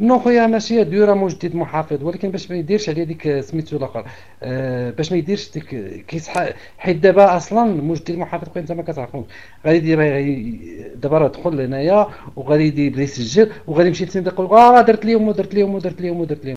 نو خويا ماشي ديورا مجدد محافظ ولكن باش ما يديرش على ديك سميتو الأخر آه باش ما يديرش ديك كيسح حيت دابا أصلا مجدد محافظ خويا انت ما كتعرفوش. غادي يدير دابا راه دخل لهنايا وغادي يبدا يسجل وغادي يمشي يتسنى يقول آه درت ليهم ودرت ليهم ودرت ليهم ودرت ليهم